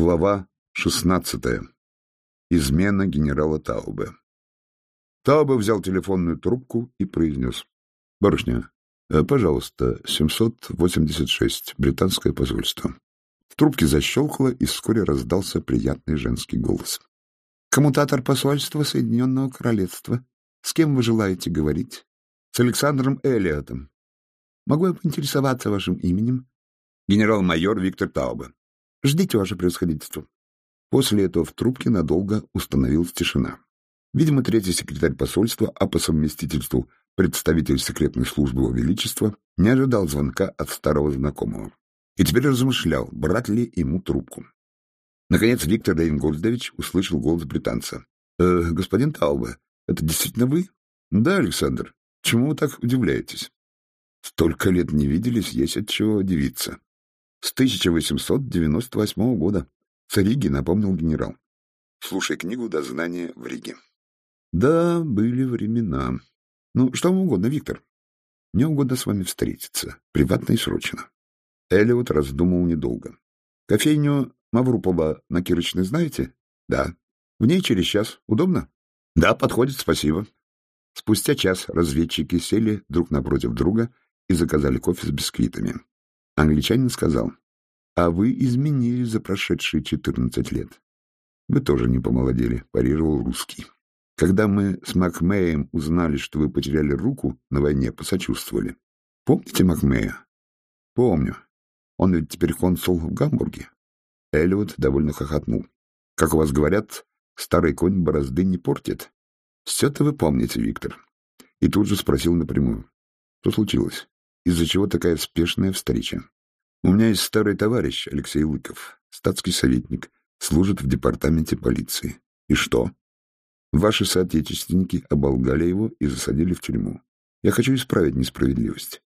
Глава шестнадцатая. Измена генерала Таубе. Таубе взял телефонную трубку и произнес. — Барышня, э, пожалуйста, 786, британское посольство. В трубке защелкало, и вскоре раздался приятный женский голос. — Коммутатор посольства Соединенного Королевства. С кем вы желаете говорить? — С Александром Элиотом. — Могу я поинтересоваться вашим именем? — Генерал-майор Виктор Таубе. Ждите, ваше превосходительство. После этого в трубке надолго установилась тишина. Видимо, третий секретарь посольства, а по совместительству представитель секретной службы Его Величества, не ожидал звонка от старого знакомого. И теперь размышлял, брать ли ему трубку. Наконец Виктор Рейнгольдович услышал голос британца. «Э, «Господин Таубе, это действительно вы?» «Да, Александр. Чему вы так удивляетесь?» «Столько лет не виделись, есть от чего удивиться. С 1898 года. С Риги, напомнил генерал. Слушай книгу «Дознание в Риге». Да, были времена. Ну, что вам угодно, Виктор. Мне угодно с вами встретиться, приватно и срочно. Эллиот раздумал недолго. Кофейню Маврупова на Кирочной знаете? Да. В ней через час. Удобно? Да, подходит, спасибо. Спустя час разведчики сели друг напротив друга и заказали кофе с бисквитами. Англичанин сказал, «А вы изменились за прошедшие четырнадцать лет». «Вы тоже не помолодели», — парировал русский. «Когда мы с Макмеем узнали, что вы потеряли руку на войне, посочувствовали. Помните Макмея?» «Помню. Он ведь теперь консул в Гамбурге». Эллиот довольно хохотнул. «Как у вас говорят, старый конь борозды не портит. Все-то вы помните, Виктор». И тут же спросил напрямую. «Что случилось? Из-за чего такая спешная встреча? У меня есть старый товарищ, Алексей Лыков, статский советник, служит в департаменте полиции. И что? Ваши соотечественники оболгали его и засадили в тюрьму. Я хочу исправить несправедливость.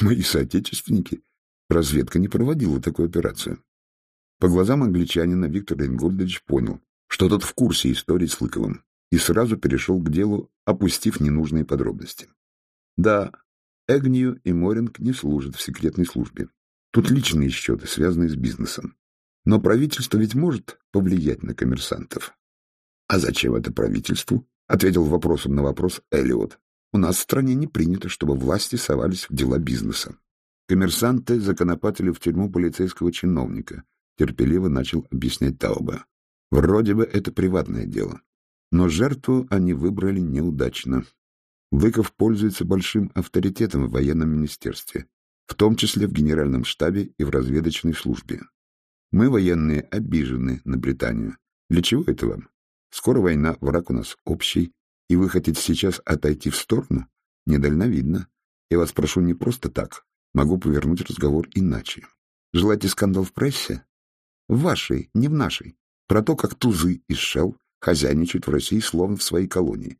Мои соотечественники? Разведка не проводила такую операцию. По глазам англичанина Виктор Ингольдович понял, что тот в курсе истории с Лыковым, и сразу перешел к делу, опустив ненужные подробности. Да, Эгнию и Моринг не служат в секретной службе. Тут личные счеты, связанные с бизнесом. Но правительство ведь может повлиять на коммерсантов. А зачем это правительству? Ответил вопросом на вопрос Эллиот. У нас в стране не принято, чтобы власти совались в дела бизнеса. Коммерсанты законопатили в тюрьму полицейского чиновника, терпеливо начал объяснять Тауба. Вроде бы это приватное дело. Но жертву они выбрали неудачно. Выков пользуется большим авторитетом в военном министерстве, в том числе в генеральном штабе и в разведочной службе. Мы, военные, обижены на Британию. Для чего это вам? Скоро война, враг у нас общий, и вы хотите сейчас отойти в сторону? Недальновидно. Я вас прошу не просто так. Могу повернуть разговор иначе. Желаете скандал в прессе? В вашей, не в нашей. Про то, как тузы из Шелл хозяйничают в России словно в своей колонии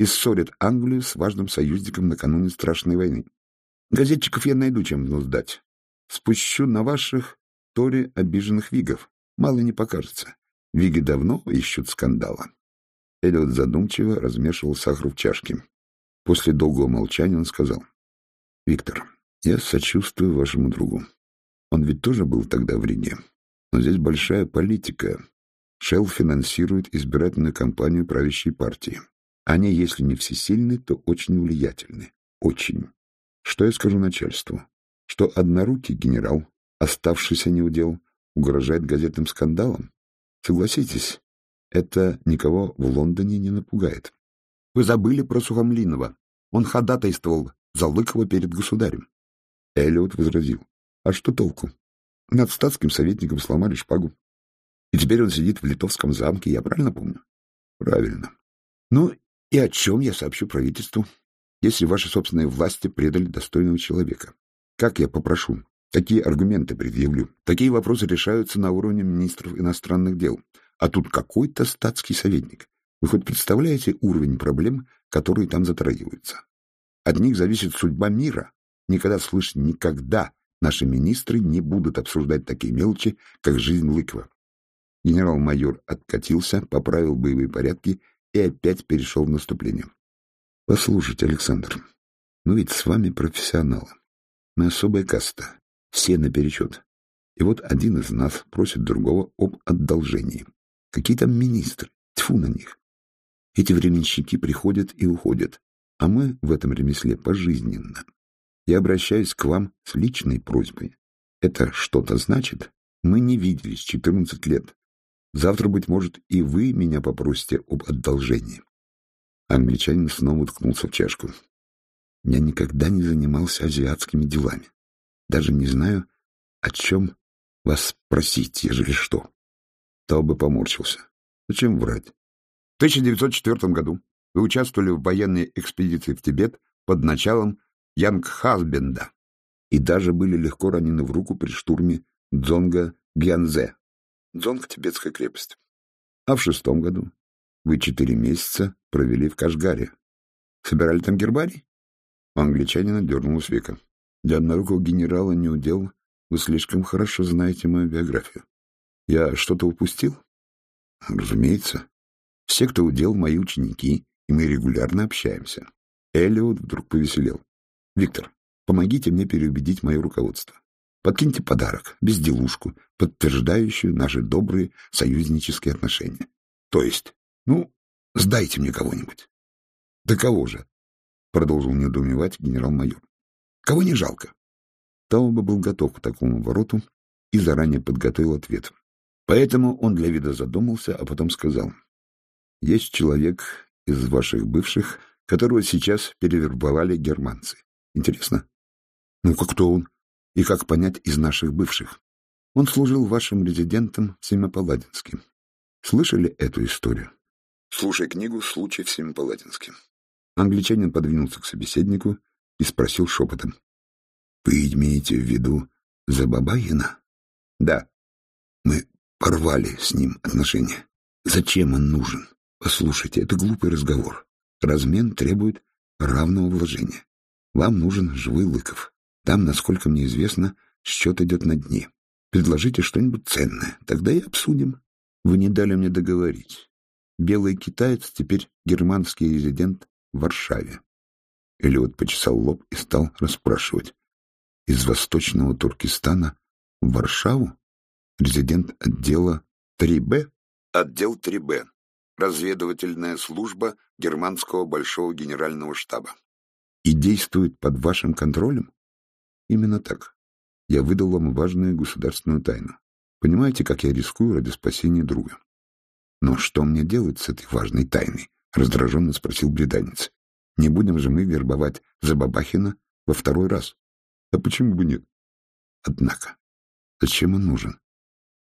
и ссорят Англию с важным союзником накануне страшной войны. Газетчиков я найду, чем сдать. Спущу на ваших торе обиженных вигов. Мало не покажется. Виги давно ищут скандала. Эллиот задумчиво размешивал сахар в чашке. После долгого молчания он сказал. — Виктор, я сочувствую вашему другу. Он ведь тоже был тогда в Риге. Но здесь большая политика. Шелл финансирует избирательную кампанию правящей партии. Они, если не всесильны, то очень влиятельны. Очень. Что я скажу начальству? Что однорукий генерал, оставшийся неудел, угрожает газетным скандалом? Согласитесь, это никого в Лондоне не напугает. Вы забыли про Сухомлинова. Он ходатайствовал за Лыкова перед государем. Эллиот возразил. А что толку? Над статским советником сломали шпагу. И теперь он сидит в Литовском замке, я правильно помню? Правильно. Ну, и о чем я сообщу правительству, если ваши собственные власти предали достойного человека? Как я попрошу? Какие аргументы предъявлю? Такие вопросы решаются на уровне министров иностранных дел. А тут какой-то статский советник. Вы хоть представляете уровень проблем, которые там затрагиваются? От них зависит судьба мира. Никогда, слышь, никогда наши министры не будут обсуждать такие мелочи, как жизнь Лыкова. Генерал-майор откатился, поправил боевые порядки и опять перешел в наступление. — Послушайте, Александр, ну ведь с вами профессионалы. Мы особая каста, все наперечет. И вот один из нас просит другого об одолжении. Какие там министры? Тьфу на них. Эти временщики приходят и уходят, а мы в этом ремесле пожизненно. Я обращаюсь к вам с личной просьбой. Это что-то значит? Мы не виделись 14 лет. Завтра, быть может, и вы меня попросите об одолжении. Англичанин снова уткнулся в чашку. Я никогда не занимался азиатскими делами. Даже не знаю, о чем вас просить, ежели что. Тауба поморщился. Зачем врать? В 1904 году вы участвовали в военной экспедиции в Тибет под началом Янг Хасбенда и даже были легко ранены в руку при штурме Дзонга Гянзе. Дзонг — тибетская крепость. А в шестом году вы четыре месяца провели в Кашгаре. Собирали там гербарий? У англичанина дернулась века. Для однорукого генерала не удел, вы слишком хорошо знаете мою биографию. Я что-то упустил? Разумеется. Все, кто удел, мои ученики, и мы регулярно общаемся. Эллиот вдруг повеселел. Виктор, помогите мне переубедить мое руководство. Подкиньте подарок, безделушку, подтверждающую наши добрые союзнические отношения. То есть, ну, сдайте мне кого-нибудь. Да кого же? Продолжил недоумевать генерал-майор. Кого не жалко? Тауба был готов к такому вороту и заранее подготовил ответ. Поэтому он для вида задумался, а потом сказал. Есть человек из ваших бывших, которого сейчас перевербовали германцы. Интересно? Ну, как кто он? И как понять из наших бывших? Он служил вашим резидентом в Семипаладинске. Слышали эту историю? Слушай книгу «Случай в Семипаладинске». Англичанин подвинулся к собеседнику и спросил шепотом. — Вы имеете в виду Забабаина? — Да. Мы порвали с ним отношения. Зачем он нужен? Послушайте, это глупый разговор. Размен требует равного вложения. Вам нужен живой Лыков. Там, насколько мне известно, счет идет на дне. Предложите что-нибудь ценное, тогда и обсудим. Вы не дали мне договорить. Белый китаец теперь германский резидент в Варшаве. Элиот почесал лоб и стал расспрашивать. Из восточного Туркестана в Варшаву? Резидент отдела 3Б? Отдел 3Б. Разведывательная служба германского большого генерального штаба. И действует под вашим контролем? Именно так. Я выдал вам важную государственную тайну. Понимаете, как я рискую ради спасения друга? Но что мне делать с этой важной тайной? Раздраженно спросил бреданец. Не будем же мы вербовать Забабахина во второй раз. А почему бы нет? Однако, зачем он нужен?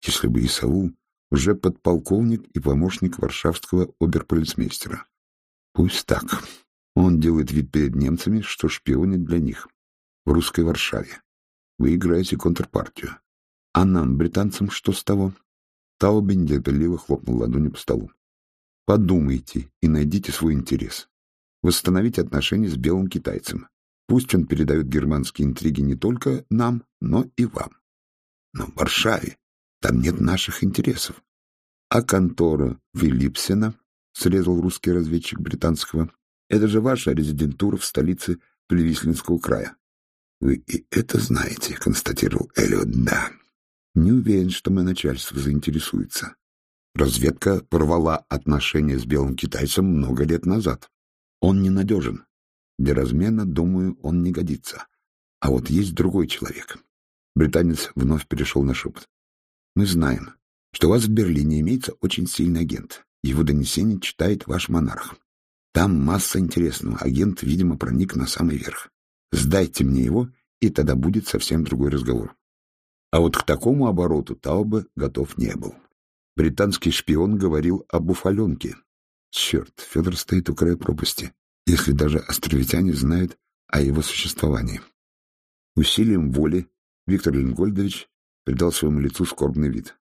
Если бы Исаул уже подполковник и помощник варшавского оберполицмейстера. Пусть так. Он делает вид перед немцами, что шпионит для них. В русской Варшаве. Вы играете контрпартию. А нам, британцам, что с того? Таубин нетерпеливо хлопнул ладонью по столу. Подумайте и найдите свой интерес. Восстановите отношения с белым китайцем. Пусть он передает германские интриги не только нам, но и вам. Но в Варшаве там нет наших интересов. А контора Виллипсена, срезал русский разведчик британского, это же ваша резидентура в столице Плевислинского края. Вы и это знаете, констатировал Эллиот. Да. Не уверен, что мое начальство заинтересуется. Разведка порвала отношения с белым китайцем много лет назад. Он ненадежен. Для размена, думаю, он не годится. А вот есть другой человек. Британец вновь перешел на шепот. Мы знаем, что у вас в Берлине имеется очень сильный агент. Его донесение читает ваш монарх. Там масса интересного. Агент, видимо, проник на самый верх. Сдайте мне его, и тогда будет совсем другой разговор. А вот к такому обороту Тауба готов не был. Британский шпион говорил об уфаленке. Черт, Федор стоит у края пропасти если даже островитяне знают о его существовании. Усилием воли Виктор Ленгольдович придал своему лицу скорбный вид.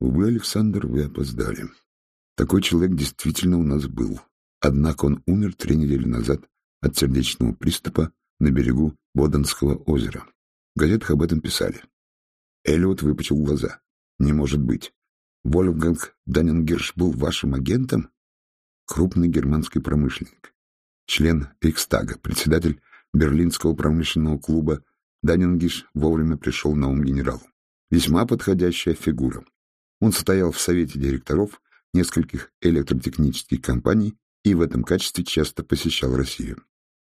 Увы, Александр, вы опоздали. Такой человек действительно у нас был. Однако он умер три недели назад от сердечного приступа на берегу Боденского озера. В газетах об этом писали. Эллиот выпучил глаза. Не может быть. Вольфганг Даннингерш был вашим агентом? Крупный германский промышленник член Рикстага, председатель Берлинского промышленного клуба, Данингиш вовремя пришел на ум генералу. Весьма подходящая фигура. Он состоял в совете директоров нескольких электротехнических компаний и в этом качестве часто посещал Россию.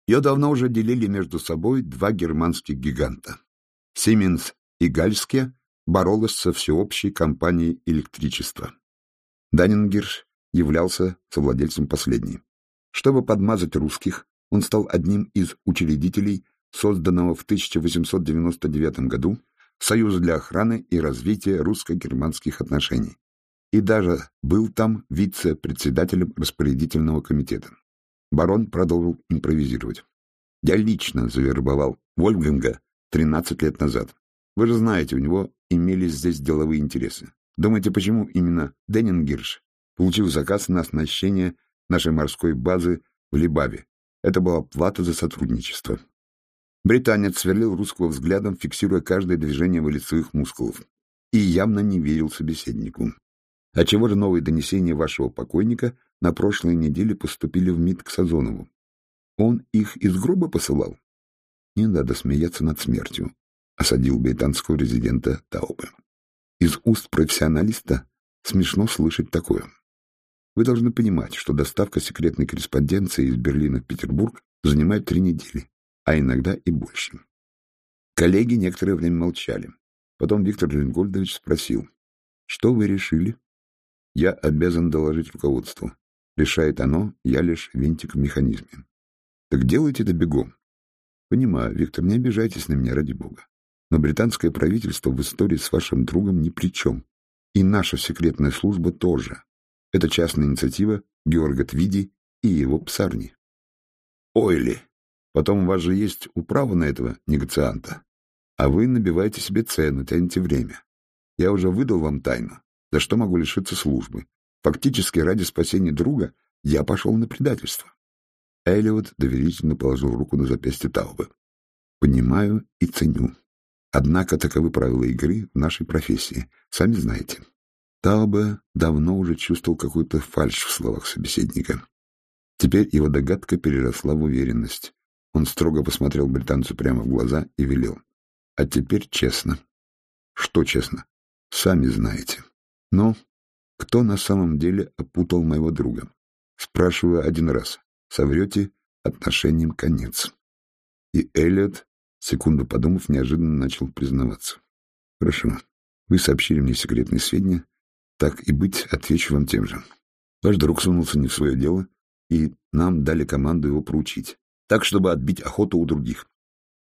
Ее давно уже делили между собой два германских гиганта. Сименс и Гальске боролась со всеобщей компанией электричества. Даннингерш являлся совладельцем последней. Чтобы подмазать русских, он стал одним из учредителей созданного в 1899 году Союза для охраны и развития русско-германских отношений и даже был там вице-председателем распорядительного комитета. Барон продолжил импровизировать. Я лично завербовал Вольфганга 13 лет назад. Вы же знаете, у него имелись здесь деловые интересы. Думаете, почему именно Деннингирш получил заказ на оснащение нашей морской базы в Либаве? Это была плата за сотрудничество. Британец сверлил русского взглядом, фиксируя каждое движение его лицевых мускулов, и явно не верил собеседнику. А чего же новые донесения вашего покойника на прошлой неделе поступили в МИД к Сазонову? Он их из гроба посылал? Не надо смеяться над смертью, осадил британского резидента Таубе. Из уст профессионалиста смешно слышать такое. Вы должны понимать, что доставка секретной корреспонденции из Берлина в Петербург занимает три недели, а иногда и больше. Коллеги некоторое время молчали. Потом Виктор Ленингольдович спросил, «Что вы решили?» «Я обязан доложить руководству. Решает оно, я лишь винтик в механизме». «Так делайте это бегом». «Понимаю, Виктор, не обижайтесь на меня, ради бога. Но британское правительство в истории с вашим другом ни при чем. И наша секретная служба тоже. Это частная инициатива Георга Твиди и его псарни». «Ойли!» Потом у вас же есть управа на этого негацианта. А вы набиваете себе цену, тянете время. Я уже выдал вам тайну, за что могу лишиться службы. Фактически ради спасения друга я пошел на предательство. Эллиот доверительно положил руку на запястье Таубы. Понимаю и ценю. Однако таковы правила игры в нашей профессии. Сами знаете. Таубе давно уже чувствовал какую-то фальшь в словах собеседника. Теперь его догадка переросла в уверенность. Он строго посмотрел британцу прямо в глаза и велел. А теперь честно. Что честно? Сами знаете. Но кто на самом деле опутал моего друга? Спрашиваю один раз. Соврете, отношениям конец. И Эллиот, секунду подумав, неожиданно начал признаваться. Хорошо. Вы сообщили мне секретные сведения. Так и быть, отвечу вам тем же. Ваш друг сунулся не в свое дело, и нам дали команду его проучить так, чтобы отбить охоту у других.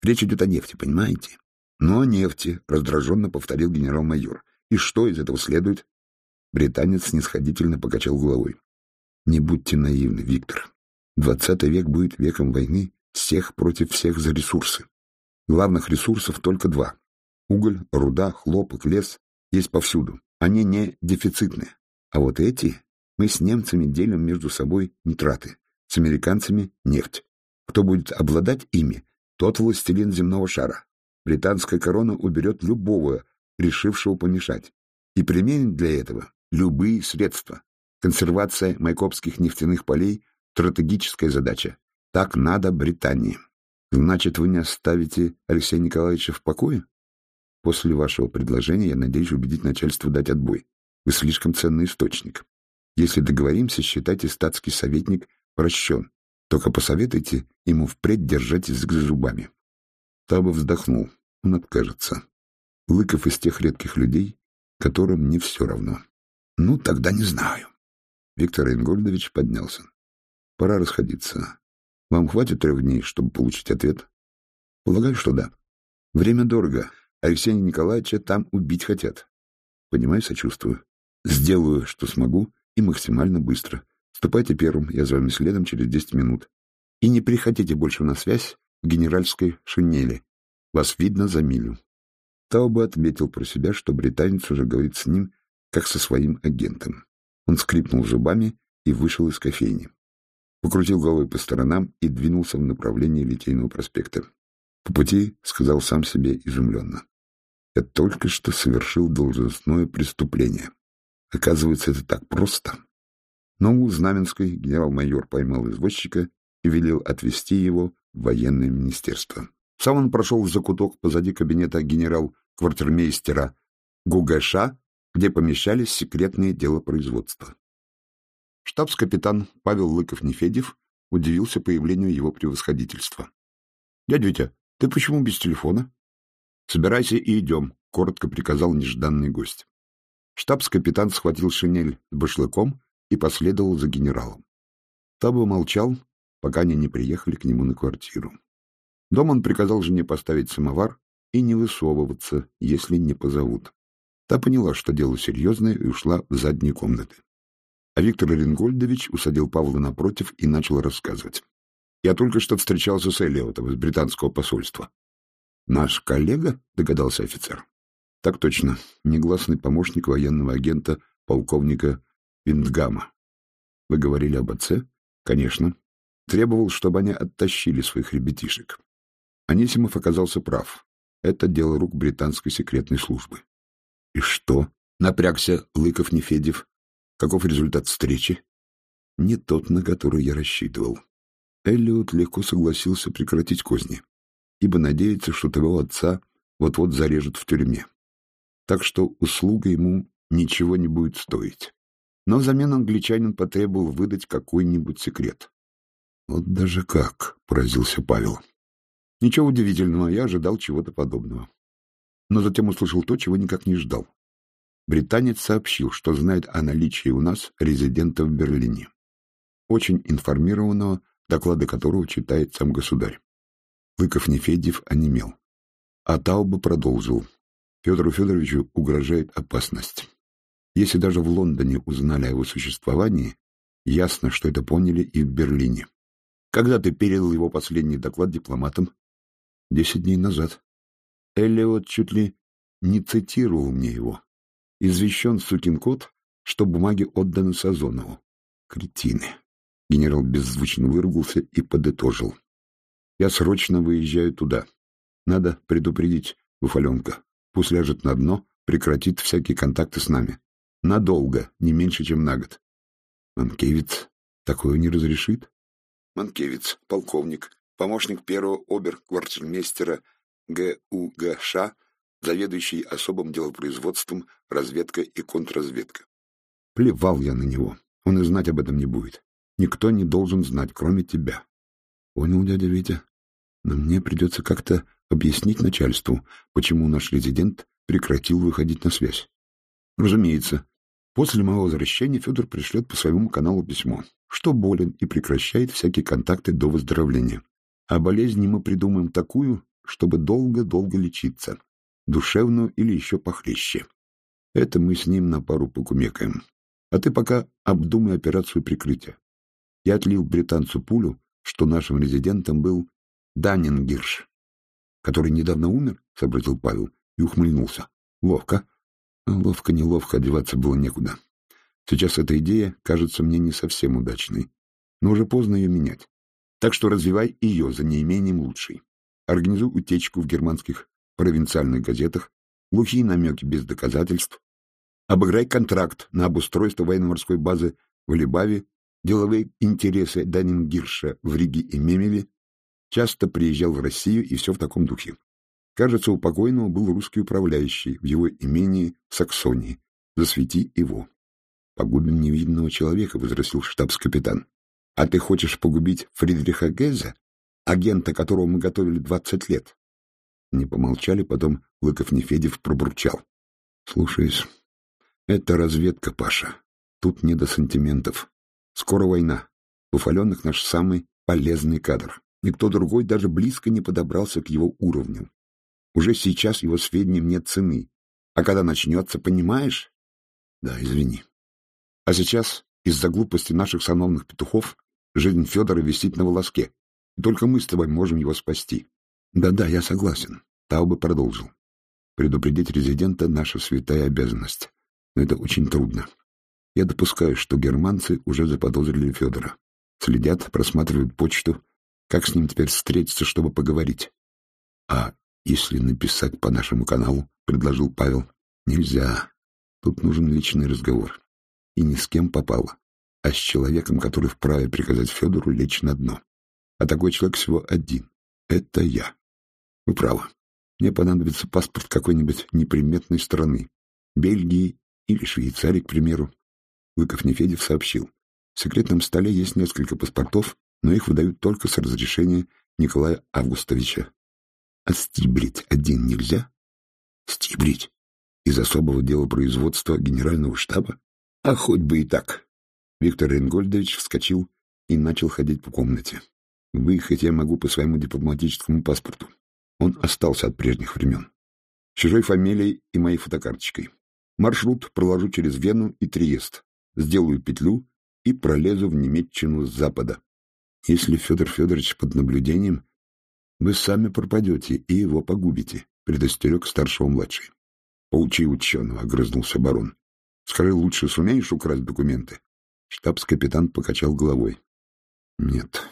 Речь идет о нефти, понимаете? Но о нефти, раздраженно повторил генерал-майор. И что из этого следует? Британец снисходительно покачал головой. Не будьте наивны, Виктор. Двадцатый век будет веком войны всех против всех за ресурсы. Главных ресурсов только два. Уголь, руда, хлопок, лес есть повсюду. Они не дефицитные. А вот эти мы с немцами делим между собой нитраты, с американцами — нефть. Кто будет обладать ими, тот властелин земного шара. Британская корона уберет любого, решившего помешать, и применит для этого любые средства. Консервация майкопских нефтяных полей — стратегическая задача. Так надо Британии. Значит, вы не оставите Алексея Николаевича в покое? После вашего предложения я надеюсь убедить начальство дать отбой. Вы слишком ценный источник. Если договоримся, считайте статский советник прощен. Только посоветуйте ему впредь держать язык за зубами. Таба вздохнул. Он откажется. Лыков из тех редких людей, которым не все равно. Ну, тогда не знаю. Виктор Ингольдович поднялся. Пора расходиться. Вам хватит трех дней, чтобы получить ответ? Полагаю, что да. Время дорого. Алексея Николаевича там убить хотят. Понимаю, сочувствую. Сделаю, что смогу, и максимально быстро. Ступайте первым, я за вами следом через десять минут. И не приходите больше на связь в генеральской шинели. Вас видно за милю. Тауба отметил про себя, что британец уже говорит с ним, как со своим агентом. Он скрипнул зубами и вышел из кофейни. Покрутил головой по сторонам и двинулся в направлении Литейного проспекта. По пути сказал сам себе изумленно. Я только что совершил должностное преступление. Оказывается, это так просто. Но у Знаменской генерал-майор поймал извозчика и велел отвезти его в военное министерство. Сам он прошел в закуток позади кабинета генерал-квартирмейстера ГУГШ, где помещались секретные дела производства. Штабс-капитан Павел Лыков-Нефедев удивился появлению его превосходительства. — Дядя Витя, ты почему без телефона? — Собирайся и идем, — коротко приказал нежданный гость. Штабс-капитан схватил шинель с башлыком и последовал за генералом. Таба молчал, пока они не приехали к нему на квартиру. Дом он приказал жене поставить самовар и не высовываться, если не позовут. Та поняла, что дело серьезное, и ушла в задние комнаты. А Виктор Оренгольдович усадил Павла напротив и начал рассказывать. «Я только что встречался с Эллиотом из британского посольства». «Наш коллега?» — догадался офицер. «Так точно. Негласный помощник военного агента полковника Виндгама. Вы говорили об отце?» «Конечно. Требовал, чтобы они оттащили своих ребятишек. Анисимов оказался прав. Это дело рук британской секретной службы. И что? Напрягся Лыков-Нефедев. Каков результат встречи? Не тот, на который я рассчитывал. Эллиот легко согласился прекратить козни, ибо надеется, что твоего отца вот-вот зарежут в тюрьме. Так что услуга ему ничего не будет стоить. Но взамен англичанин потребовал выдать какой-нибудь секрет. — Вот даже как, — поразился Павел. Ничего удивительного, я ожидал чего-то подобного. Но затем услышал то, чего никак не ждал. Британец сообщил, что знает о наличии у нас резидента в Берлине. Очень информированного, доклады которого читает сам государь. Лыков Нефедьев онемел. А Тауба продолжил. Федору Федоровичу угрожает опасность. Если даже в Лондоне узнали о его существовании, ясно, что это поняли и в Берлине. Когда ты передал его последний доклад дипломатам? Десять дней назад. Эллиот чуть ли не цитировал мне его. Извещен сукин кот, что бумаги отданы Сазонову. Кретины. Генерал беззвучно выругался и подытожил. Я срочно выезжаю туда. Надо предупредить Буфаленка. Пусть ляжет на дно, прекратит всякие контакты с нами. Надолго, не меньше, чем на год. Манкевиц такое не разрешит? Манкевиц, полковник, помощник первого обер-квартирмейстера ГУГШ, заведующий особым делопроизводством, разведка и контрразведка. Плевал я на него. Он и знать об этом не будет. Никто не должен знать, кроме тебя. Понял, дядя Витя? Но мне придется как-то объяснить начальству, почему наш резидент прекратил выходить на связь. Разумеется, после моего возвращения Федор пришлет по своему каналу письмо, что болен и прекращает всякие контакты до выздоровления. А болезни мы придумаем такую, чтобы долго-долго лечиться, душевную или еще похлеще. Это мы с ним на пару покумекаем. А ты пока обдумай операцию прикрытия. Я отлил британцу пулю, что нашим резидентом был Даннингирш, который недавно умер, — сообразил Павел и ухмыльнулся. Ловко. Ловко-неловко одеваться было некуда. Сейчас эта идея кажется мне не совсем удачной, но уже поздно ее менять. Так что развивай ее за неимением лучшей. Организуй утечку в германских провинциальных газетах, глухие намеки без доказательств. Обыграй контракт на обустройство военно-морской базы в Либаве, деловые интересы Даннингирша в Риге и Мемеле. Часто приезжал в Россию и все в таком духе. Кажется, у покойного был русский управляющий в его имении Саксонии. Засвети его. Погубим невидного человека, — возразил штабс-капитан. А ты хочешь погубить Фридриха Геза, агента, которого мы готовили двадцать лет? Не помолчали, потом Лыков-Нефедев пробурчал. Слушаюсь. Это разведка, Паша. Тут не до сантиментов. Скоро война. Буфаленных наш самый полезный кадр. Никто другой даже близко не подобрался к его уровню. Уже сейчас его сведениям нет цены. А когда начнется, понимаешь? Да, извини. А сейчас, из-за глупости наших сановных петухов, Жизнь Федора висит на волоске, и только мы с тобой можем его спасти. Да-да, я согласен. Тауба продолжил. Предупредить резидента — наша святая обязанность. Но это очень трудно. Я допускаю, что германцы уже заподозрили Федора. Следят, просматривают почту. Как с ним теперь встретиться, чтобы поговорить? А если написать по нашему каналу, — предложил Павел. Нельзя. Тут нужен личный разговор. И ни с кем попало а с человеком, который вправе приказать Федору лечь на дно. А такой человек всего один. Это я. Вы правы. Мне понадобится паспорт какой-нибудь неприметной страны. Бельгии или Швейцарии, к примеру. Лыков Нефедев сообщил. В секретном столе есть несколько паспортов, но их выдают только с разрешения Николая Августовича. А стибрить один нельзя? Стибрить? Из особого дела производства генерального штаба? А хоть бы и так. Виктор Ренгольдович вскочил и начал ходить по комнате. Выехать я могу по своему дипломатическому паспорту. Он остался от прежних времен. Чужой фамилией и моей фотокарточкой. Маршрут проложу через Вену и Триест. Сделаю петлю и пролезу в Немеччину с запада. Если Федор Федорович под наблюдением, вы сами пропадете и его погубите, предостерег старшего младший. Поучи ученого, огрызнулся барон. Скажи, лучше сумеешь украсть документы? Штабс-капитан покачал головой. Нет,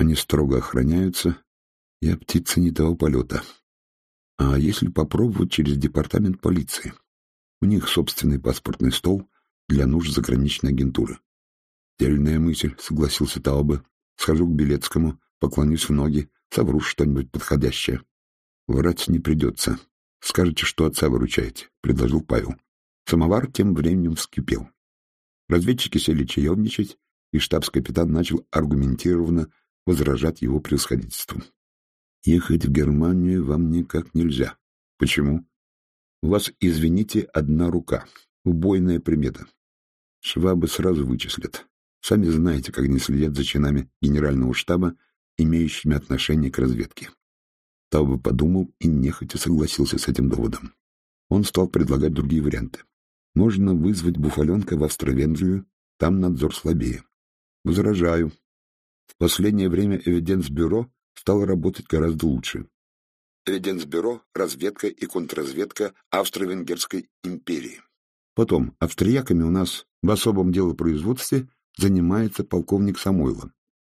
они строго охраняются, я птица не того полета. А если попробовать через департамент полиции? У них собственный паспортный стол для нужд заграничной агентуры. Дельная мысль, согласился Таубе. Схожу к Белецкому, поклонюсь в ноги, совру что-нибудь подходящее. Врать не придется. Скажете, что отца выручаете, — предложил Павел. Самовар тем временем вскипел. Разведчики сели чаевничать, и штабс-капитан начал аргументированно возражать его превосходительству. «Ехать в Германию вам никак нельзя. Почему? У вас, извините, одна рука. Убойная примета. Швабы сразу вычислят. Сами знаете, как они следят за чинами генерального штаба, имеющими отношение к разведке. Таубе подумал и нехотя согласился с этим доводом. Он стал предлагать другие варианты. Можно вызвать Буфаленка в Австро-Венгрию, там надзор слабее. Возражаю. В последнее время Эвиденс-бюро стало работать гораздо лучше. Эвиденс-бюро — разведка и контрразведка Австро-Венгерской империи. Потом, австрияками у нас в особом делопроизводстве занимается полковник Самойлов.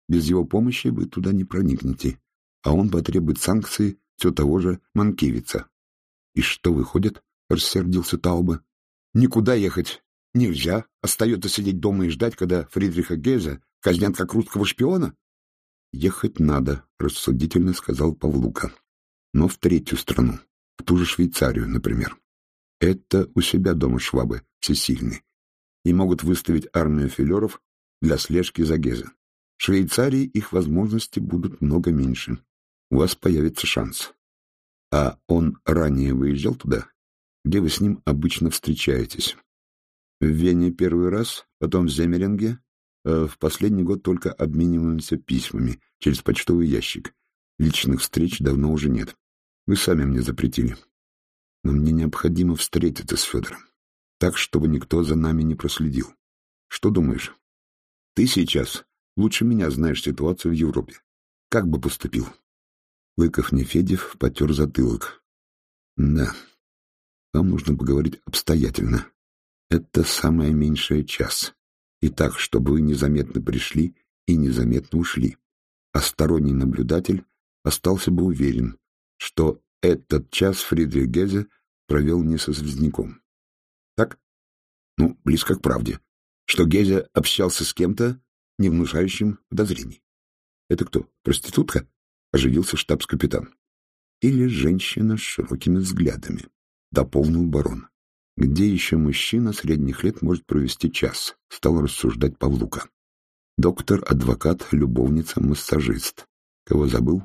Без его помощи вы туда не проникнете, а он потребует санкции все того же Манкевица. — И что выходит? — рассердился Тауба. — Никуда ехать нельзя. Остается сидеть дома и ждать, когда Фридриха Гейза казнят как русского шпиона? — Ехать надо, — рассудительно сказал Павлука. — Но в третью страну, в ту же Швейцарию, например. Это у себя дома швабы всесильны и могут выставить армию филеров для слежки за Гезе. В Швейцарии их возможности будут много меньше. У вас появится шанс. А он ранее выезжал туда, где вы с ним обычно встречаетесь. В Вене первый раз, потом в Земеринге. Э, в последний год только обмениваемся письмами через почтовый ящик. Личных встреч давно уже нет. Вы сами мне запретили. Но мне необходимо встретиться с Федором, так, чтобы никто за нами не проследил. Что думаешь? Ты сейчас лучше меня знаешь ситуацию в Европе. Как бы поступил? Лыков Нефедев потер затылок. Да, вам нужно поговорить обстоятельно. Это самое меньшее час. И так, чтобы вы незаметно пришли и незаметно ушли. А сторонний наблюдатель остался бы уверен, что этот час Фридрих Гезе провел не со звездником. Так? Ну, близко к правде. Что Гезе общался с кем-то, не внушающим подозрений. Это кто, проститутка? Оживился штабс-капитан. Или женщина с широкими взглядами, дополнил барон. Где еще мужчина средних лет может провести час? Стал рассуждать Павлука. Доктор, адвокат, любовница, массажист. Кого забыл?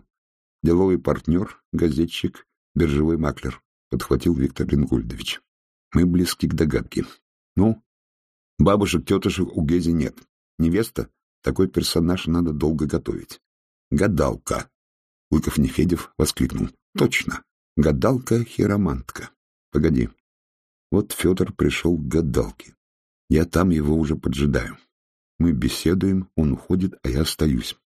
Деловой партнер, газетчик, биржевой маклер, подхватил Виктор Рингольдович. Мы близки к догадке. Ну, бабушек, тетушек у Гези нет. Невеста? Такой персонаж надо долго готовить. Гадалка. Лыков Нефедев воскликнул. Точно. Гадалка-хиромантка. Погоди. Вот Федор пришел к гадалке. Я там его уже поджидаю. Мы беседуем, он уходит, а я остаюсь.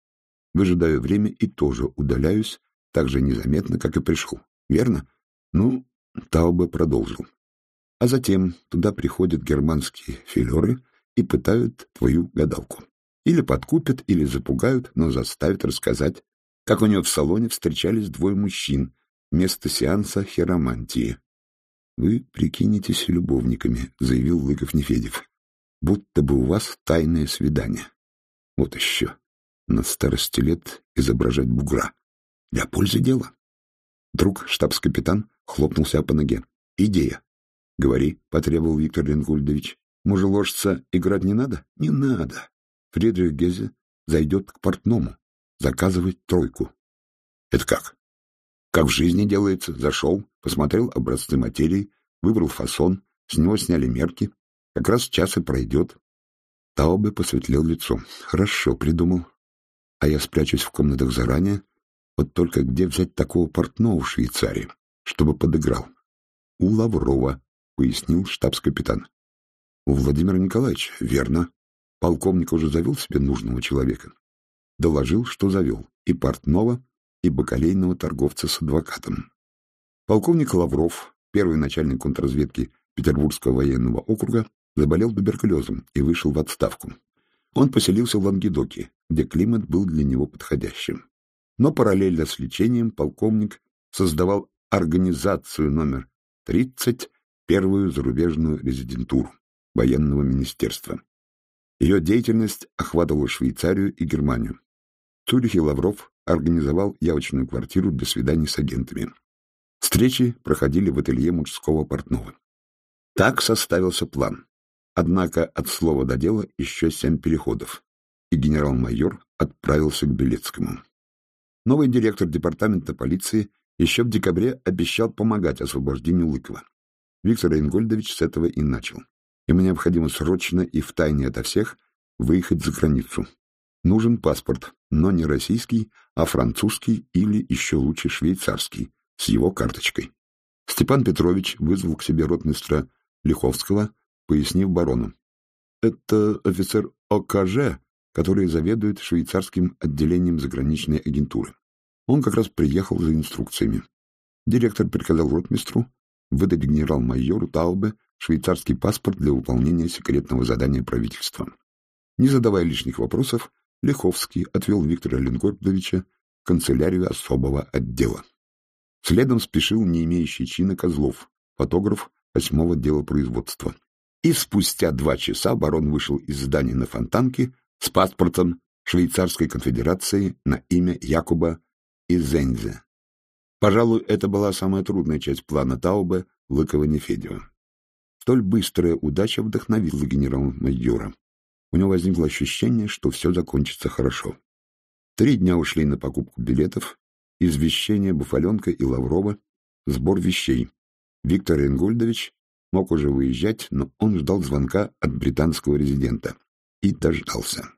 Выжидаю время и тоже удаляюсь, так же незаметно, как и пришел. Верно? Ну, Таубе продолжил. А затем туда приходят германские филеры и пытают твою гадалку. Или подкупят, или запугают, но заставят рассказать, как у нее в салоне встречались двое мужчин вместо сеанса хиромантии. — Вы прикинетесь любовниками, — заявил Лыков Нефедев. — Будто бы у вас тайное свидание. Вот еще. На старости лет изображать бугра. Для пользы дела. Друг, штабс-капитан, хлопнулся по ноге. Идея. — Говори, — потребовал Виктор Ленгульдович. — Мужеложца играть не надо? — Не надо. Фридрих Гезе зайдет к портному, заказывать тройку. — Это как? — Как в жизни делается. Зашел, посмотрел образцы материи, выбрал фасон, с него сняли мерки. Как раз час и пройдет. Таубе посветлел лицом. — Хорошо, придумал. А я спрячусь в комнатах заранее. Вот только где взять такого портного в Швейцарии, чтобы подыграл? — У Лаврова, — пояснил штабс-капитан. — У Владимира Николаевича, верно. Полковник уже завел себе нужного человека. Доложил, что завел и портного, и бакалейного торговца с адвокатом. Полковник Лавров, первый начальник контрразведки Петербургского военного округа, заболел туберкулезом и вышел в отставку. Он поселился в Лангедоке, где климат был для него подходящим. Но параллельно с лечением полковник создавал организацию номер 30 первую зарубежную резидентуру военного министерства. Ее деятельность охватывала Швейцарию и Германию. В Цюрихе Лавров организовал явочную квартиру для свиданий с агентами. Встречи проходили в ателье мужского портного. Так составился план. Однако от слова до дела еще семь переходов, и генерал-майор отправился к Белецкому. Новый директор департамента полиции еще в декабре обещал помогать освобождению Лыкова. Виктор Ингольдович с этого и начал. Ему необходимо срочно и втайне ото всех выехать за границу. Нужен паспорт, но не российский, а французский или еще лучше швейцарский, с его карточкой. Степан Петрович вызвал к себе ротмистра Лиховского, пояснив барону. Это офицер ОКЖ, который заведует швейцарским отделением заграничной агентуры. Он как раз приехал за инструкциями. Директор приказал ротмистру выдать генерал-майору Таубе швейцарский паспорт для выполнения секретного задания правительства. Не задавая лишних вопросов, Лиховский отвел Виктора Ленгордовича в канцелярию особого отдела. Следом спешил не имеющий чина Козлов, фотограф восьмого дела производства. И спустя два часа барон вышел из здания на Фонтанке с паспортом Швейцарской конфедерации на имя Якуба Изензе. Пожалуй, это была самая трудная часть плана Таубе Лыкова-Нефедева. Столь быстрая удача вдохновила генерал-майора. У него возникло ощущение, что все закончится хорошо. Три дня ушли на покупку билетов, извещение Буфаленка и Лаврова, сбор вещей. Виктор Ингольдович мог уже выезжать, но он ждал звонка от британского резидента. И дождался.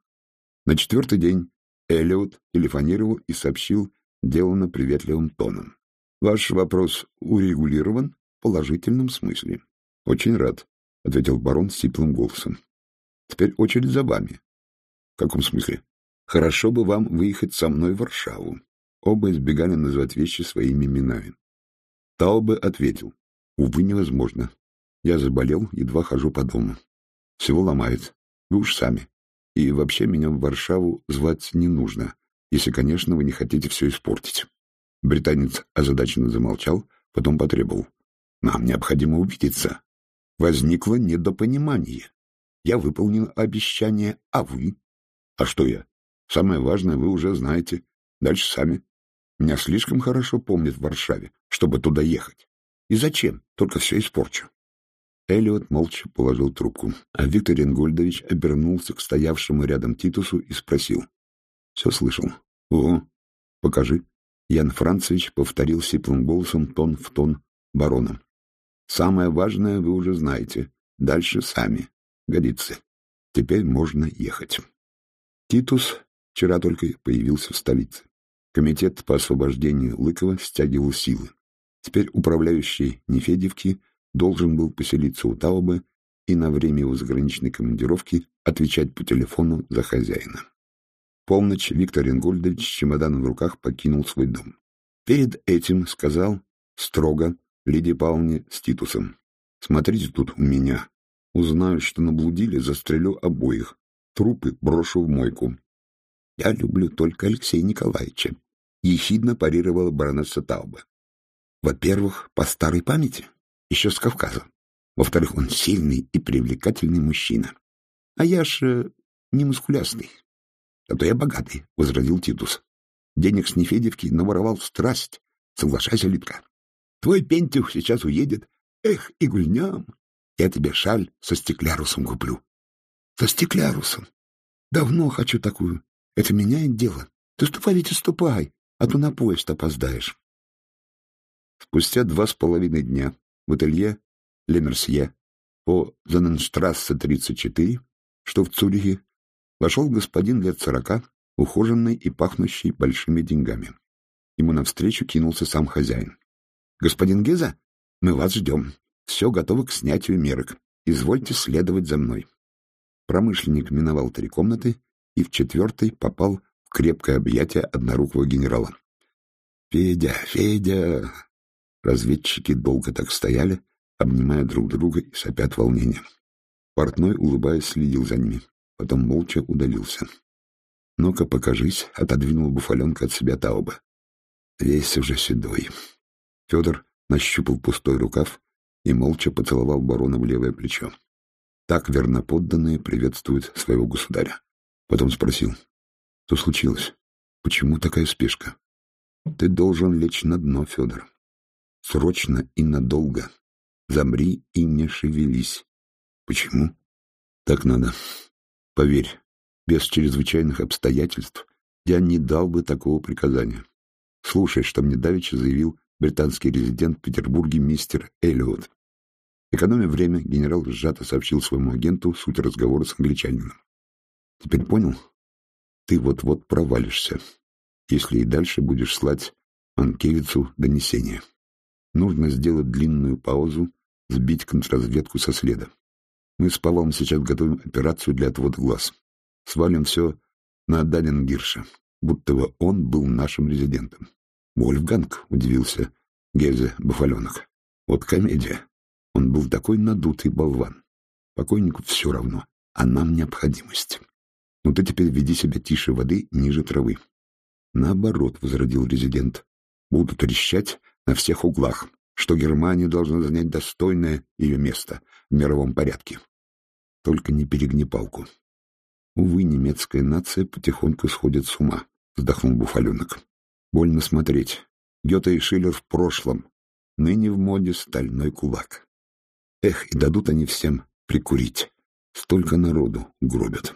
На четвертый день Эллиот телефонировал и сообщил делано приветливым тоном. Ваш вопрос урегулирован в положительном смысле. Очень рад, — ответил барон с сиплым голосом. Теперь очередь за вами. В каком смысле? Хорошо бы вам выехать со мной в Варшаву. Оба избегали называть вещи своими именами. Таубе ответил. Увы, невозможно. Я заболел, едва хожу по дому. Всего ломает. Вы уж сами. И вообще меня в Варшаву звать не нужно если, конечно, вы не хотите все испортить. Британец озадаченно замолчал, потом потребовал. Нам необходимо увидеться. Возникло недопонимание. Я выполнил обещание, а вы? А что я? Самое важное вы уже знаете. Дальше сами. Меня слишком хорошо помнят в Варшаве, чтобы туда ехать. И зачем? Только все испорчу. Эллиот молча положил трубку, а Виктор Ингольдович обернулся к стоявшему рядом Титусу и спросил. Все слышал. О, покажи. Ян Францевич повторил сиплым голосом тон в тон барона. Самое важное вы уже знаете. Дальше сами. Годится. Теперь можно ехать. Титус вчера только появился в столице. Комитет по освобождению Лыкова стягивал силы. Теперь управляющий Нефедевки должен был поселиться у Таубы и на время его заграничной командировки отвечать по телефону за хозяина полночь Виктор Ингольдович с чемоданом в руках покинул свой дом. Перед этим сказал строго Лидии Павловне с Титусом. «Смотрите тут у меня. Узнаю, что наблудили, застрелю обоих. Трупы брошу в мойку». «Я люблю только Алексея Николаевича», — ехидно парировала баронесса Тауба. «Во-первых, по старой памяти, еще с Кавказа. Во-вторых, он сильный и привлекательный мужчина. А я ж э, не мускулясный, — А то я богатый, — возразил Титус. — Денег с Нефедевки наворовал страсть. Соглашайся, Литка. Твой Пентюх сейчас уедет, Эх, и гульням! Я тебе шаль со стеклярусом куплю. Со стеклярусом? Давно хочу такую. Это меняет дело. Ты ступай, ведь ступай, а то на поезд опоздаешь. Спустя два с половиной дня в ателье Лемерсье по Зененштрассе 34, что в Цюрихе, вошел господин лет сорока, ухоженный и пахнущий большими деньгами. Ему навстречу кинулся сам хозяин. — Господин Геза, мы вас ждем. Все готово к снятию мерок. Извольте следовать за мной. Промышленник миновал три комнаты и в четвертой попал в крепкое объятие однорукого генерала. — Федя, Федя! Разведчики долго так стояли, обнимая друг друга и сопя от волнения. Портной, улыбаясь, следил за ними, потом молча удалился. «Ну-ка, покажись!» — отодвинул буфаленка от себя Тауба. Весь уже седой. Федор нащупал пустой рукав и молча поцеловал барона в левое плечо. Так верноподданные приветствуют своего государя. Потом спросил, что случилось? Почему такая спешка? Ты должен лечь на дно, Федор. Срочно и надолго. Замри и не шевелись. Почему? Так надо. Поверь, без чрезвычайных обстоятельств я не дал бы такого приказания. Слушай, что мне давеча заявил британский резидент в Петербурге мистер Эллиот. Экономя время, генерал сжато сообщил своему агенту суть разговора с англичанином. Теперь понял? Ты вот-вот провалишься, если и дальше будешь слать Анкевицу донесение. Нужно сделать длинную паузу, сбить контрразведку со следа. Мы с Павлом сейчас готовим операцию для отвода глаз. Свалим все на Даленгирша, будто бы он был нашим резидентом. Вольфганг, удивился Гезе Бафаленок. Вот комедия. Он был такой надутый болван. Покойнику все равно, а нам необходимость. Ну ты теперь веди себя тише воды, ниже травы. Наоборот, возродил резидент. Будут трещать на всех углах, что Германия должна занять достойное ее место в мировом порядке. Только не перегни палку. Увы, немецкая нация потихоньку сходит с ума, вздохнул Буфаленок. Больно смотреть. Гёте и Шиллер в прошлом. Ныне в моде стальной кулак. Эх, и дадут они всем прикурить. Столько народу гробят.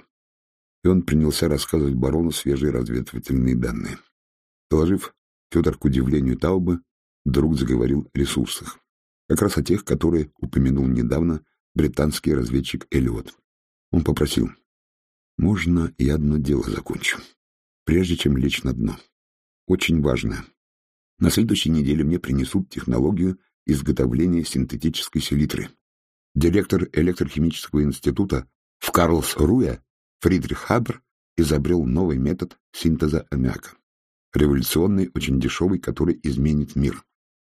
И он принялся рассказывать барону свежие разведывательные данные. Положив Федор к удивлению Таубы, вдруг заговорил о ресурсах. Как раз о тех, которые упомянул недавно британский разведчик Эллиот. Он попросил, «Можно я одно дело закончу, прежде чем лечь на дно? Очень важное. На следующей неделе мне принесут технологию изготовления синтетической селитры. Директор электрохимического института в Карлсруе Фридрих Хабер изобрел новый метод синтеза аммиака. Революционный, очень дешевый, который изменит мир.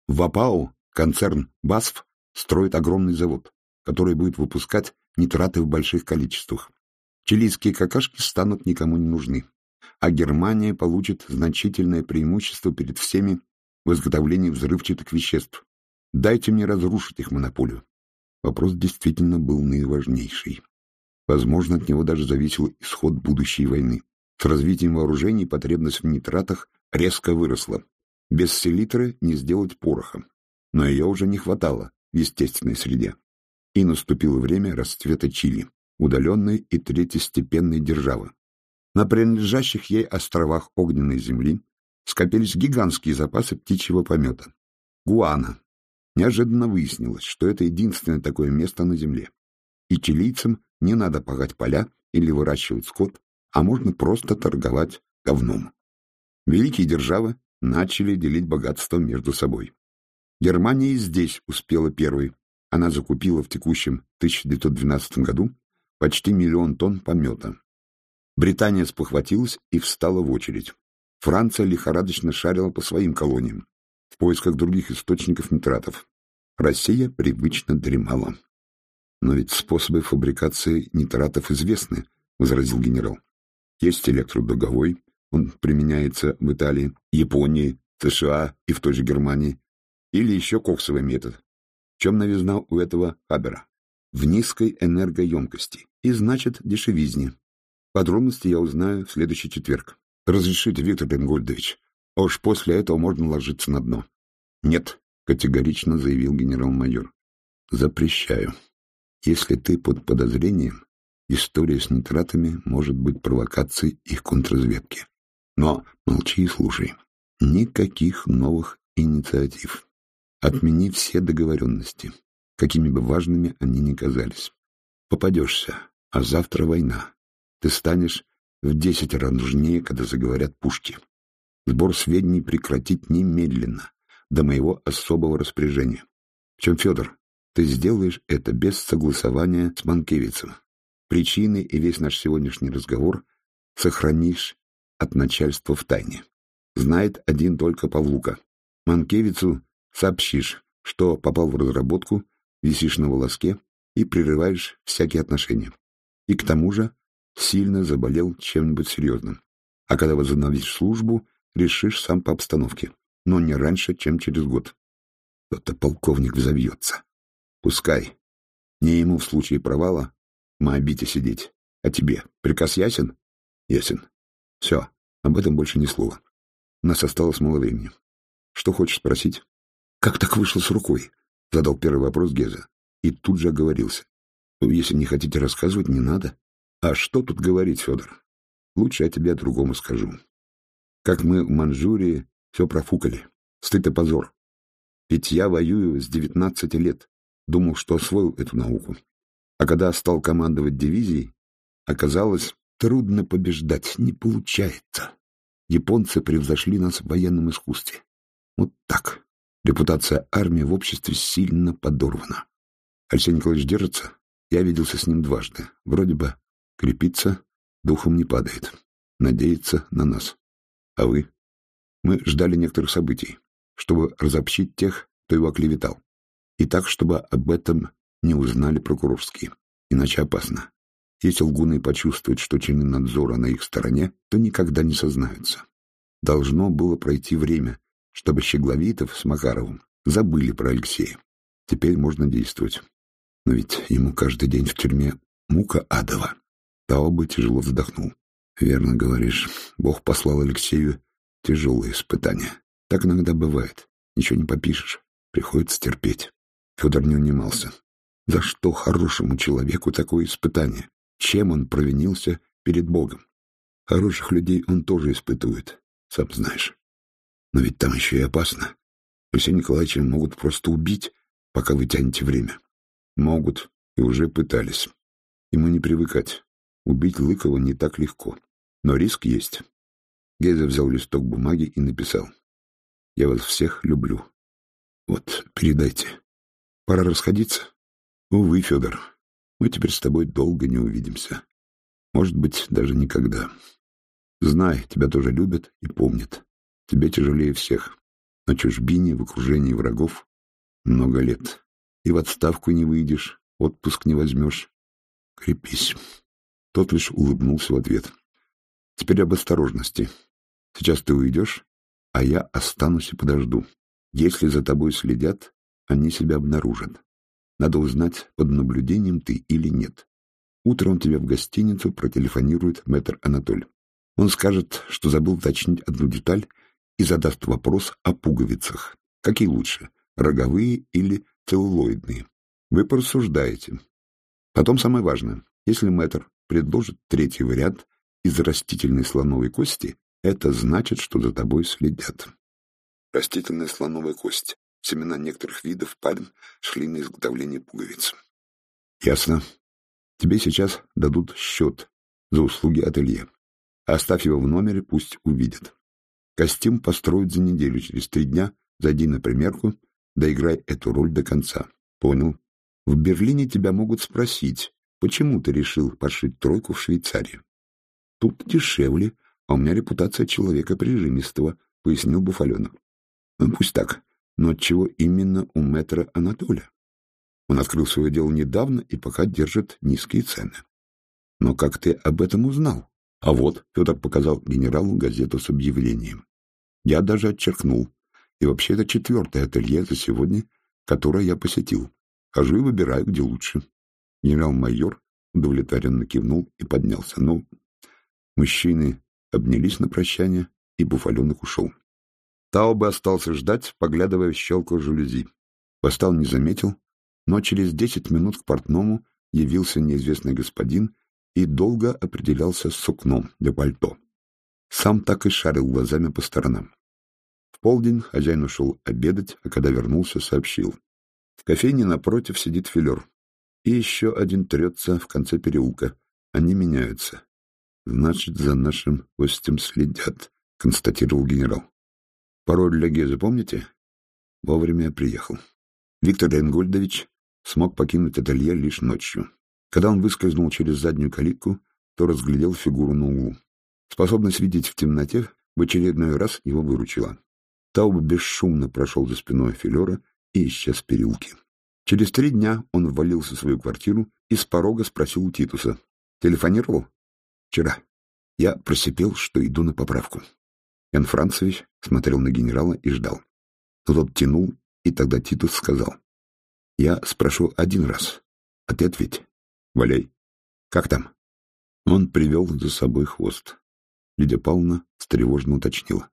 В АПАО концерн БАСФ строит огромный завод, который будет выпускать нитраты в больших количествах. Чилийские какашки станут никому не нужны, а Германия получит значительное преимущество перед всеми в изготовлении взрывчатых веществ. Дайте мне разрушить их монополию. Вопрос действительно был наиважнейший. Возможно, от него даже зависел исход будущей войны. С развитием вооружений потребность в нитратах резко выросла. Без селитры не сделать пороха. Но ее уже не хватало в естественной среде. И наступило время расцвета Чили, удаленной и третьестепенной державы. На принадлежащих ей островах огненной земли скопились гигантские запасы птичьего помета. Гуана. Неожиданно выяснилось, что это единственное такое место на земле. И чилийцам не надо пахать поля или выращивать скот, а можно просто торговать говном. Великие державы начали делить богатство между собой. Германия и здесь успела первой. Она закупила в текущем 1912 году почти миллион тонн помета. Британия спохватилась и встала в очередь. Франция лихорадочно шарила по своим колониям в поисках других источников нитратов. Россия привычно дремала. «Но ведь способы фабрикации нитратов известны», — возразил генерал. «Есть электродуговой, он применяется в Италии, Японии, США и в той же Германии. Или еще коксовый метод. В чем новизна у этого Хабера? В низкой энергоемкости и, значит, дешевизне. Подробности я узнаю в следующий четверг. Разрешите, Виктор Бенгольдович. А уж после этого можно ложиться на дно. Нет, категорично заявил генерал-майор. запрещаю. Если ты под подозрением, история с нитратами может быть провокацией их контрразведки. Но молчи и слушай. Никаких новых инициатив. Отмени все договоренности, какими бы важными они ни казались. Попадешься, а завтра война. Ты станешь в десять раз нужнее, когда заговорят пушки. Сбор сведений прекратить немедленно, до моего особого распоряжения. В чем, Федор, ты сделаешь это без согласования с Манкевицем. Причины и весь наш сегодняшний разговор сохранишь от начальства в тайне. Знает один только Павлука. Манкевицу сообщишь, что попал в разработку, висишь на волоске и прерываешь всякие отношения. И к тому же сильно заболел чем-нибудь серьезным. А когда возобновишь службу, решишь сам по обстановке, но не раньше, чем через год. Кто-то полковник взовьется. Пускай. Не ему в случае провала Моабите сидеть, а тебе. Приказ ясен? Ясен. Все, об этом больше ни слова. У нас осталось мало времени. Что хочешь спросить? Как так вышло с рукой? Задал первый вопрос Геза. И тут же оговорился. Ну, если не хотите рассказывать, не надо. А что тут говорить, Федор? Лучше я тебе о другом скажу. Как мы в Манчжурии все профукали. Стыд и позор. Ведь я воюю с девятнадцати лет. Думал, что освоил эту науку. А когда стал командовать дивизией, оказалось, трудно побеждать, не получается. Японцы превзошли нас в военном искусстве. Вот так. Репутация армии в обществе сильно подорвана. Алексей Николаевич держится. Я виделся с ним дважды. Вроде бы крепится, духом не падает. Надеется на нас. А вы? Мы ждали некоторых событий, чтобы разобщить тех, кто его оклеветал. И так, чтобы об этом не узнали прокурорские. Иначе опасно. Если лгуны почувствуют, что чины надзора на их стороне, то никогда не сознаются. Должно было пройти время, чтобы Щегловитов с Макаровым забыли про Алексея. Теперь можно действовать. Но ведь ему каждый день в тюрьме мука адова. Тауба тяжело вздохнул. Верно говоришь, Бог послал Алексею тяжелые испытания. Так иногда бывает. Ничего не попишешь. Приходится терпеть. Федор не унимался. За что хорошему человеку такое испытание? Чем он провинился перед Богом? Хороших людей он тоже испытывает, сам знаешь. Но ведь там еще и опасно. Алексея Николаевича могут просто убить, пока вы тянете время. Могут, и уже пытались. Ему не привыкать. Убить Лыкова не так легко. Но риск есть. Гейза взял листок бумаги и написал. «Я вас всех люблю. Вот, передайте. Пора расходиться? Увы, Федор, мы теперь с тобой долго не увидимся. Может быть, даже никогда. Знай, тебя тоже любят и помнят. Тебе тяжелее всех. На чужбине, в окружении врагов много лет. И в отставку не выйдешь, отпуск не возьмешь. Крепись. Тот лишь улыбнулся в ответ. Теперь об осторожности. Сейчас ты уйдешь, а я останусь и подожду. Если за тобой следят, они себя обнаружат. Надо узнать, под наблюдением ты или нет. Утром тебе в гостиницу протелефонирует мэтр Анатоль. Он скажет, что забыл уточнить одну деталь и задаст вопрос о пуговицах. Какие лучше, роговые или целлулоидные? Вы порассуждаете. Потом самое важное. Если мэтр предложит третий вариант из растительной слоновой кости, это значит, что за тобой следят. Растительная слоновая кость. Семена некоторых видов пальм шли на изготовление пуговиц. Ясно. Тебе сейчас дадут счет за услуги ателье. Оставь его в номере, пусть увидят. Костюм построят за неделю, через три дня зайди на примерку, доиграй эту роль до конца. Понял? В Берлине тебя могут спросить, почему ты решил пошить тройку в Швейцарии. Тут дешевле, а у меня репутация человека прижимистого, — пояснил Буфаленок. Ну, пусть так, но отчего именно у мэтра Анатолия? Он открыл свое дело недавно и пока держит низкие цены. Но как ты об этом узнал? А вот, Федор показал генералу газету с объявлением. Я даже отчеркнул. И вообще это четвертое ателье за сегодня, которое я посетил. Хожу и выбираю, где лучше. Генерал-майор удовлетворенно кивнул и поднялся. Ну, мужчины обнялись на прощание, и Буфаленок ушел. Таубе остался ждать, поглядывая в щелку жалюзи. Постал не заметил, но через десять минут к портному явился неизвестный господин и долго определялся с сукном для пальто. Сам так и шарил глазами по сторонам. В полдень хозяин ушел обедать, а когда вернулся, сообщил. В кофейне напротив сидит филер. И еще один трется в конце переулка. Они меняются. Значит, за нашим гостем следят, констатировал генерал. Пароль для Гезы помните? Вовремя приехал. Виктор Энгольдович смог покинуть ателье лишь ночью. Когда он выскользнул через заднюю калитку, то разглядел фигуру на углу. Способность видеть в темноте в очередной раз его выручила. Тауб бесшумно прошел за спиной Филера и исчез в переулке. Через три дня он ввалился в свою квартиру и с порога спросил у Титуса. «Телефонировал?» «Вчера. Я просипел, что иду на поправку». Ян Францевич смотрел на генерала и ждал. Тот тянул, и тогда Титус сказал. «Я спрошу один раз, а ты ответь. Валяй. Как там?» Он привел за собой хвост. Лидия Павловна встревожно уточнила.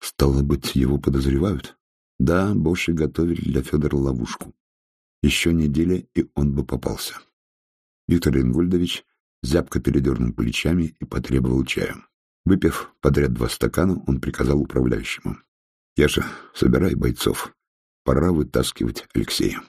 «Стало быть, его подозревают?» «Да, Боши готовили для Федора ловушку. Еще неделя, и он бы попался». Виктор Ингольдович зябко передернул плечами и потребовал чаю. Выпив подряд два стакана, он приказал управляющему. — Яша, собирай бойцов. Пора вытаскивать Алексея.